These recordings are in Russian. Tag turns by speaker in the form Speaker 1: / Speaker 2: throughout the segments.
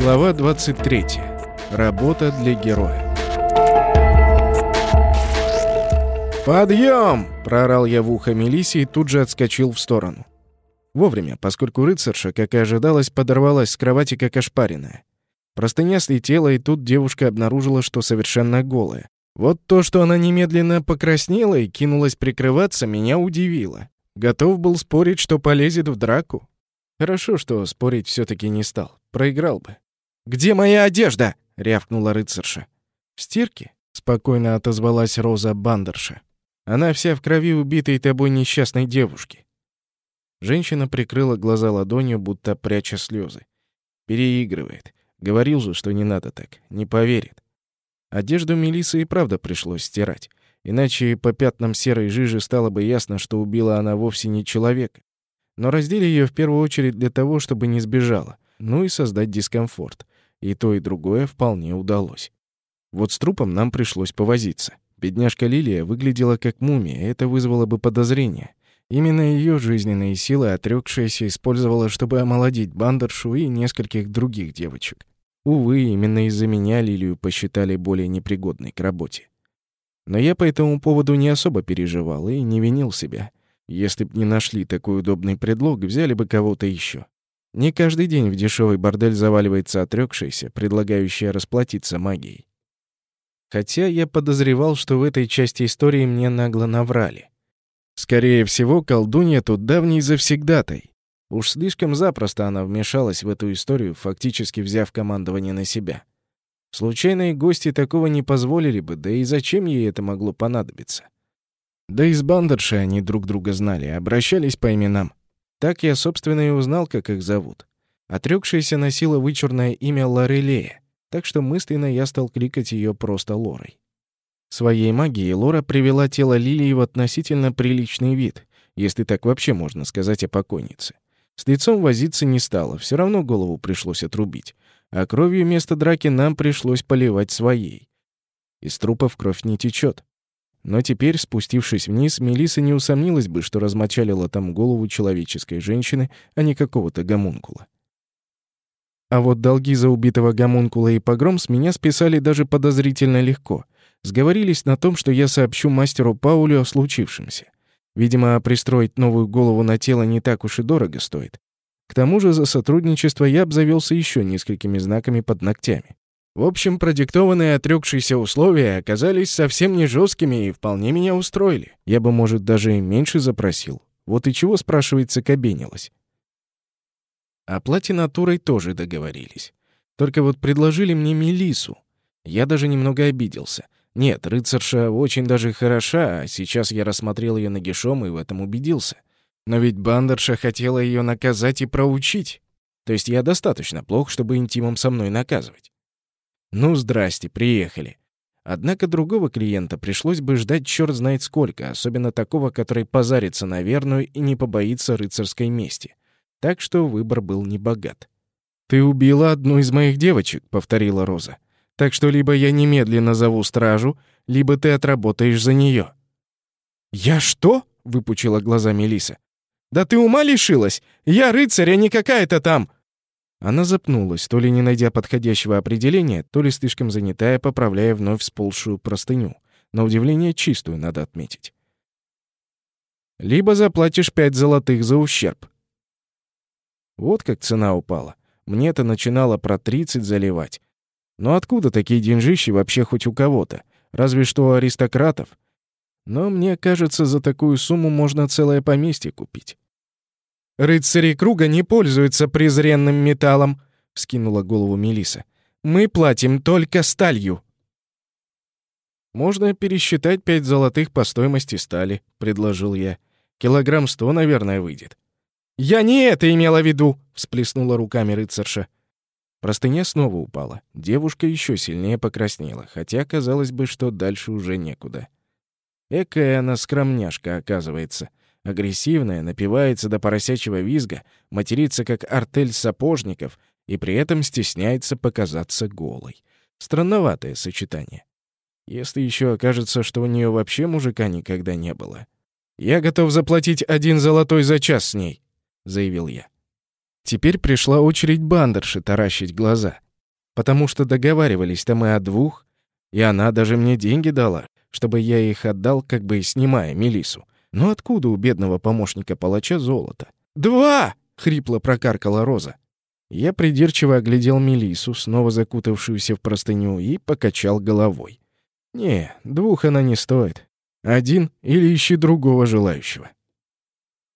Speaker 1: Глава 23. Работа для героя. «Подъем!» — проорал я в ухо Мелисе и тут же отскочил в сторону. Вовремя, поскольку рыцарша, как и ожидалось, подорвалась с кровати как ошпаренная. Простыня слетела, и тут девушка обнаружила, что совершенно голая. Вот то, что она немедленно покраснела и кинулась прикрываться, меня удивило. Готов был спорить, что полезет в драку. Хорошо, что спорить все таки не стал. Проиграл бы. «Где моя одежда?» — рявкнула рыцарша. «В стирке?» — спокойно отозвалась Роза Бандерша. «Она вся в крови убитой тобой несчастной девушки». Женщина прикрыла глаза ладонью, будто пряча слезы. Переигрывает. Говорил же, что не надо так. Не поверит. Одежду Мелисы и правда пришлось стирать. Иначе по пятнам серой жижи стало бы ясно, что убила она вовсе не человека. Но раздели ее в первую очередь для того, чтобы не сбежала, ну и создать дискомфорт. И то, и другое вполне удалось. Вот с трупом нам пришлось повозиться. Бедняжка Лилия выглядела как мумия, это вызвало бы подозрение. Именно ее жизненные силы отрёкшаяся использовала, чтобы омолодить бандершу и нескольких других девочек. Увы, именно из-за меня Лилию посчитали более непригодной к работе. Но я по этому поводу не особо переживал и не винил себя. Если б не нашли такой удобный предлог, взяли бы кого-то еще. Не каждый день в дешевый бордель заваливается отрёкшаяся, предлагающая расплатиться магией. Хотя я подозревал, что в этой части истории мне нагло наврали. Скорее всего, колдунья тут давний завсегдатай. Уж слишком запросто она вмешалась в эту историю, фактически взяв командование на себя. Случайные гости такого не позволили бы, да и зачем ей это могло понадобиться? Да и с бандершей они друг друга знали, обращались по именам. Так я, собственно, и узнал, как их зовут. Отрёкшаяся носила вычурное имя Лорелея, так что мысленно я стал кликать ее просто Лорой. Своей магией Лора привела тело Лилии в относительно приличный вид, если так вообще можно сказать о покойнице. С лицом возиться не стало, все равно голову пришлось отрубить, а кровью вместо драки нам пришлось поливать своей. Из трупов кровь не течет. Но теперь, спустившись вниз, Мелиса не усомнилась бы, что размочалила там голову человеческой женщины, а не какого-то гомункула. А вот долги за убитого гомункула и погром с меня списали даже подозрительно легко. Сговорились на том, что я сообщу мастеру Паулю о случившемся. Видимо, пристроить новую голову на тело не так уж и дорого стоит. К тому же за сотрудничество я обзавелся еще несколькими знаками под ногтями. В общем, продиктованные отрёкшиеся условия оказались совсем не жесткими и вполне меня устроили. Я бы, может, даже и меньше запросил. Вот и чего, спрашивается, кабенилось. О плате натурой тоже договорились. Только вот предложили мне Мелису. Я даже немного обиделся. Нет, рыцарша очень даже хороша, а сейчас я рассмотрел ее нагишом и в этом убедился. Но ведь бандерша хотела ее наказать и проучить. То есть я достаточно плох, чтобы интимом со мной наказывать. Ну, здрасте, приехали. Однако другого клиента пришлось бы ждать черт знает сколько, особенно такого, который позарится на верную и не побоится рыцарской мести. Так что выбор был небогат. «Ты убила одну из моих девочек», — повторила Роза. «Так что либо я немедленно зову стражу, либо ты отработаешь за нее». «Я что?» — выпучила глаза Мелиса. «Да ты ума лишилась! Я рыцарь, а не какая-то там...» Она запнулась, то ли не найдя подходящего определения, то ли слишком занятая, поправляя вновь сползшую простыню. На удивление чистую, надо отметить. «Либо заплатишь пять золотых за ущерб». Вот как цена упала. Мне-то начинало про тридцать заливать. Но откуда такие деньжищи вообще хоть у кого-то? Разве что у аристократов. Но мне кажется, за такую сумму можно целое поместье купить. «Рыцари круга не пользуются презренным металлом», — вскинула голову Мелиса. «Мы платим только сталью». «Можно пересчитать пять золотых по стоимости стали», — предложил я. «Килограмм сто, наверное, выйдет». «Я не это имела в виду!» — всплеснула руками рыцарша. Простыня снова упала. Девушка еще сильнее покраснела, хотя казалось бы, что дальше уже некуда. Экая она скромняшка, оказывается. Агрессивная, напивается до поросячьего визга, матерится как артель сапожников и при этом стесняется показаться голой. Странноватое сочетание. Если еще окажется, что у нее вообще мужика никогда не было. Я готов заплатить один золотой за час с ней. заявил я. Теперь пришла очередь бандерши таращить глаза. Потому что договаривались-то мы о двух, и она даже мне деньги дала, чтобы я их отдал, как бы снимая Мелису. Но откуда у бедного помощника палача золото? «Два!» — хрипло прокаркала Роза. Я придирчиво оглядел Мелису, снова закутавшуюся в простыню, и покачал головой. «Не, двух она не стоит. Один или ищи другого желающего».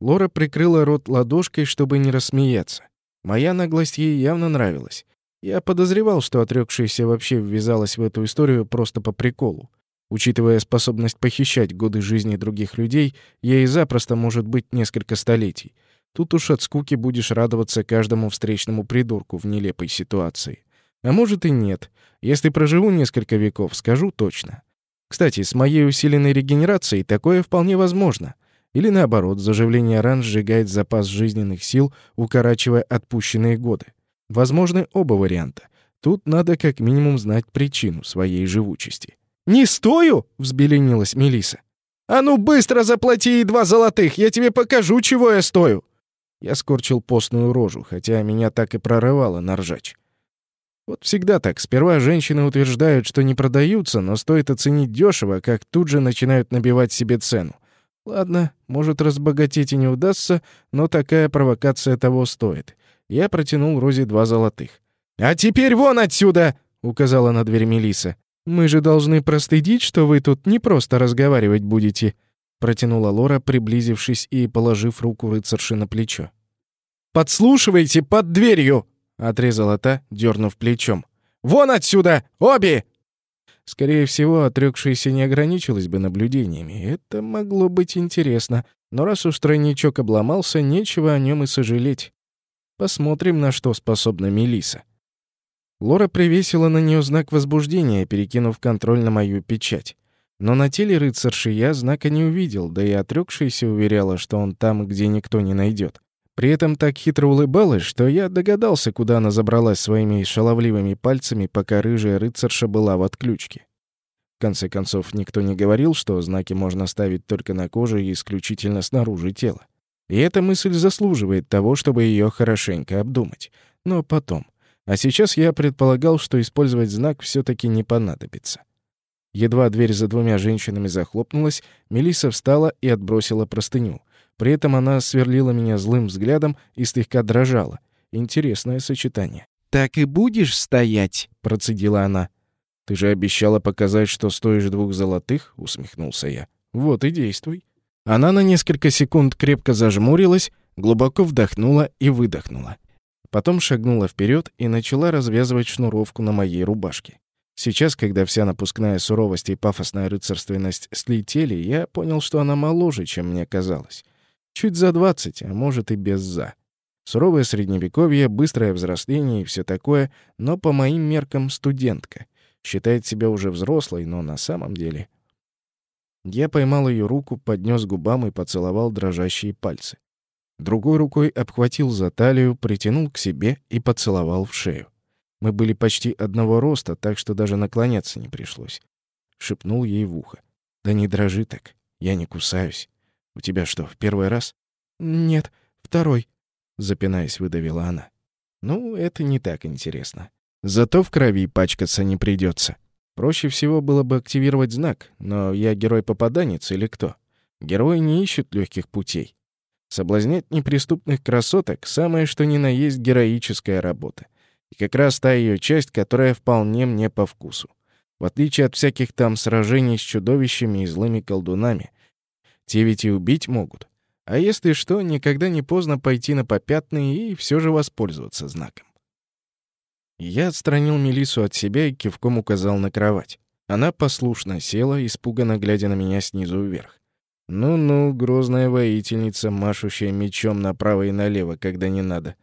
Speaker 1: Лора прикрыла рот ладошкой, чтобы не рассмеяться. Моя наглость ей явно нравилась. Я подозревал, что отрёкшаяся вообще ввязалась в эту историю просто по приколу. Учитывая способность похищать годы жизни других людей, ей запросто может быть несколько столетий. Тут уж от скуки будешь радоваться каждому встречному придурку в нелепой ситуации. А может и нет. Если проживу несколько веков, скажу точно. Кстати, с моей усиленной регенерацией такое вполне возможно. Или наоборот, заживление ран сжигает запас жизненных сил, укорачивая отпущенные годы. Возможны оба варианта. Тут надо как минимум знать причину своей живучести. «Не стою?» — взбеленилась Мелиса. «А ну быстро заплати ей два золотых, я тебе покажу, чего я стою!» Я скорчил постную рожу, хотя меня так и прорывало на ржач. Вот всегда так. Сперва женщины утверждают, что не продаются, но стоит оценить дешево, как тут же начинают набивать себе цену. Ладно, может, разбогатеть и не удастся, но такая провокация того стоит. Я протянул Розе два золотых. «А теперь вон отсюда!» — указала на дверь Мелиса. «Мы же должны простыдить, что вы тут не просто разговаривать будете», — протянула Лора, приблизившись и положив руку рыцарши на плечо. «Подслушивайте под дверью!» — отрезала та, дернув плечом. «Вон отсюда! Обе!» Скорее всего, отрекшаяся не ограничилась бы наблюдениями. Это могло быть интересно. Но раз уж тройничок обломался, нечего о нем и сожалеть. Посмотрим, на что способна Мелиса. Лора привесила на нее знак возбуждения, перекинув контроль на мою печать. Но на теле рыцарши я знака не увидел, да и отрёкшаяся уверяла, что он там, где никто не найдет. При этом так хитро улыбалась, что я догадался, куда она забралась своими шаловливыми пальцами, пока рыжая рыцарша была в отключке. В конце концов, никто не говорил, что знаки можно ставить только на коже и исключительно снаружи тела. И эта мысль заслуживает того, чтобы ее хорошенько обдумать. Но потом. А сейчас я предполагал, что использовать знак все таки не понадобится. Едва дверь за двумя женщинами захлопнулась, Мелисса встала и отбросила простыню. При этом она сверлила меня злым взглядом и слегка дрожала. Интересное сочетание. «Так и будешь стоять?» — процедила она. «Ты же обещала показать, что стоишь двух золотых?» — усмехнулся я. «Вот и действуй». Она на несколько секунд крепко зажмурилась, глубоко вдохнула и выдохнула. Потом шагнула вперед и начала развязывать шнуровку на моей рубашке. Сейчас, когда вся напускная суровость и пафосная рыцарственность слетели, я понял, что она моложе, чем мне казалось. Чуть за двадцать, а может и без «за». Суровое средневековье, быстрое взросление и все такое, но по моим меркам студентка. Считает себя уже взрослой, но на самом деле я поймал ее руку, поднес губам и поцеловал дрожащие пальцы. Другой рукой обхватил за талию, притянул к себе и поцеловал в шею. Мы были почти одного роста, так что даже наклоняться не пришлось. Шепнул ей в ухо. «Да не дрожи так, я не кусаюсь. У тебя что, в первый раз?» «Нет, второй», — запинаясь, выдавила она. «Ну, это не так интересно. Зато в крови пачкаться не придется. Проще всего было бы активировать знак, но я герой-попаданец или кто? Герои не ищут легких путей. Соблазнять неприступных красоток — самое что ни на есть героическая работа. И как раз та ее часть, которая вполне мне по вкусу. В отличие от всяких там сражений с чудовищами и злыми колдунами. Те ведь и убить могут. А если что, никогда не поздно пойти на попятные и все же воспользоваться знаком. Я отстранил Мелису от себя и кивком указал на кровать. Она послушно села, испуганно глядя на меня снизу вверх. Ну-ну, грозная воительница, машущая мечом направо и налево, когда не надо.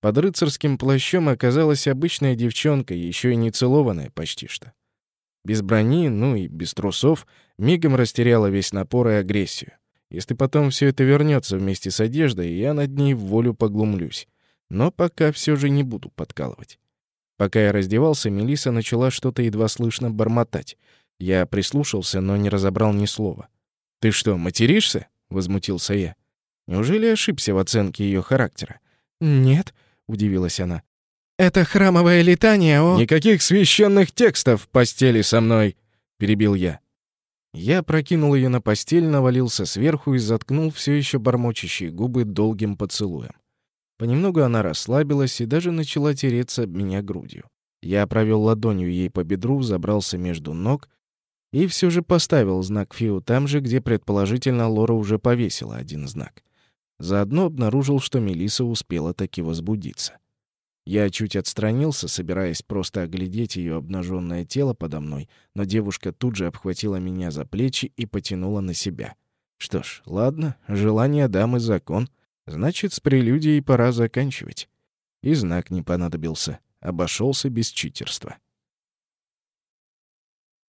Speaker 1: Под рыцарским плащом оказалась обычная девчонка, еще и не целованная почти что. Без брони, ну и без трусов, мигом растеряла весь напор и агрессию. Если потом все это вернется вместе с одеждой, я над ней в волю поглумлюсь. Но пока все же не буду подкалывать. Пока я раздевался, Мелиса начала что-то едва слышно бормотать. Я прислушался, но не разобрал ни слова. «Ты что, материшься?» — возмутился я. Неужели ошибся в оценке ее характера?
Speaker 2: «Нет», — удивилась она. «Это храмовое летание о...»
Speaker 1: «Никаких священных текстов в постели со мной!» — перебил я. Я прокинул ее на постель, навалился сверху и заткнул все еще бормочащие губы долгим поцелуем. Понемногу она расслабилась и даже начала тереться об меня грудью. Я провел ладонью ей по бедру, забрался между ног и все же поставил знак Фиу там же, где, предположительно, Лора уже повесила один знак. Заодно обнаружил, что Мелиса успела таки возбудиться. Я чуть отстранился, собираясь просто оглядеть ее обнаженное тело подо мной, но девушка тут же обхватила меня за плечи и потянула на себя. Что ж, ладно, желание дамы — закон. Значит, с прелюдией пора заканчивать. И знак не понадобился. Обошелся без читерства.